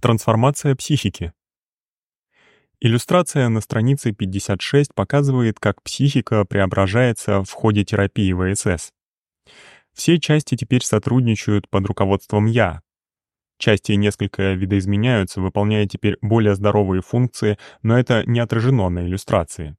Трансформация психики. Иллюстрация на странице 56 показывает, как психика преображается в ходе терапии ВСС. Все части теперь сотрудничают под руководством «я». Части несколько видоизменяются, выполняя теперь более здоровые функции, но это не отражено на иллюстрации.